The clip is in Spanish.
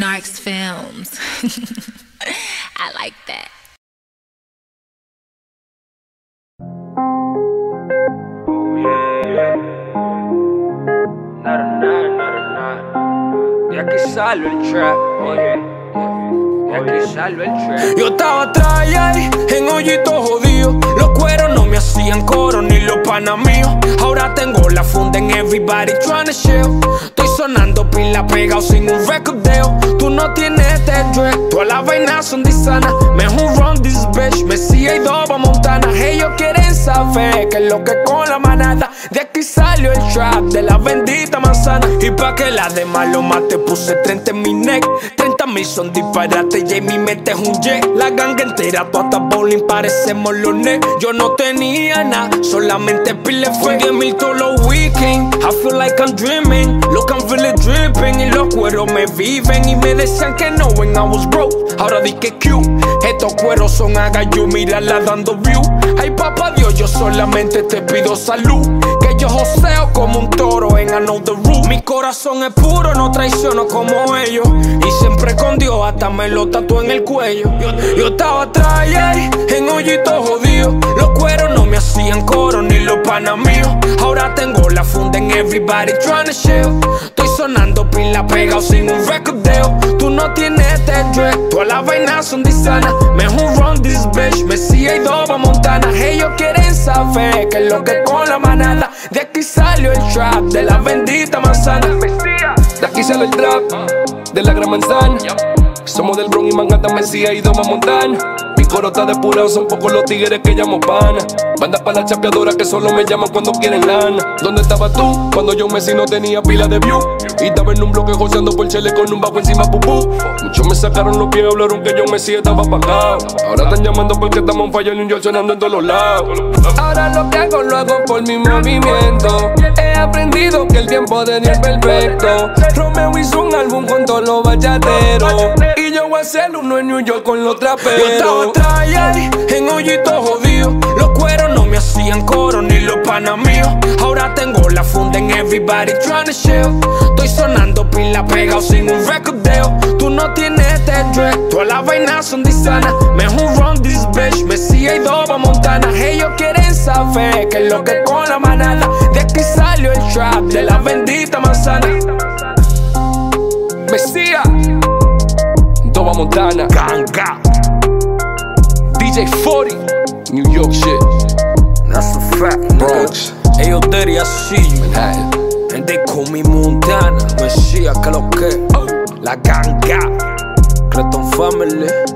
Narcs Films. I like that. Nada, nada, nada, nada. De aquí sale el trap, oye. De aquí sale el trap. Yo estaba atrás ahí, en hoyito jodido. Los cueros no me hacían coro ni los panas míos. Ahora tengo la funda en everybody trying to chill. Estoy sonando pila pegado sin un recordeo. No este dread, todas las vainas son disanas. Mejor run this bitch, Messi y Doba Montana. Ellos quieren saber que es lo que con la manada. De aquí salió el trap de la bendita manzana. Y pa' que la de malo mate puse 30 en mi neck. 30 mil son disparates mente es un jet. La ganga entera, toda bowling, parecemos los net. Yo no tenía nada, solamente pile fue 10 mil todos los weekends. I feel like I'm dreaming, look I'm really dripping. Y los cueros me viven y me decían que no when I was broke. Ahora di que Q, estos cueros son agallo, mírala dando view. Ay papá solamente te pido salud. Que yo joseo como un toro en Another Room. Mi corazón es puro, no traiciono como ellos. Y siempre con Dios, hasta me lo tatué en el cuello. Yo, estaba atrás, yeah, en hoyito jodido. Los cueros no me hacían coro ni los panas míos. Ahora tengo la funda en everybody trying to chill. Estoy sonando pila pegado sin un recordeo. Tú no tienes dread, todas las vainas son disanas. Mejor run this bitch, Messi y Doba Montana. Que lo que con la manada. De aquí salió el trap de la bendita manzana. De aquí sale el trap, de la gran manzana. Somos del Bronx y Manhattan, Mesía y Doma Montana. Coro está depurado, son pocos los tigres que llamo pana. Banda para la chapeadora que solo me llaman cuando quieren lana. ¿Dónde estabas tú? Cuando yo Messi no tenía pila de view. Y estaba en un bloque joseando por chele con un bajo encima pupú. Muchos me sacaron los pies, hablaron que yo Messi estaba apagado. Ahora están llamando porque estamos en fallo en New York sonando en todos los lados. Ahora lo que hago lo hago por mi movimiento. He aprendido que el tiempo de Dios es perfecto. Romeo hizo un álbum con todos los bachateros. Y yo voy a hacer uno en New York con los Yo estaba traperos. yeah, en hoyito jodido. Los cueros no me hacían coro ni los panas míos. Ahora tengo la funda en everybody trying to chill. Estoy sonando pila pegado sin un recordeo. Tú no tienes dread, todas las vainas son disanas. Mejor run this bitch, Messi y Doba Montana. Ellos quieren saber que es lo que con la manada. De aquí salió el trap de la bendita manzana. Montana, Ganga, DJ 40, New York shit, that's a fact, Bronx, Ellos dirty, I see you. Manhattan. And they call me Montana, Mesía, que lo que, oh. la ganga, Creton Family.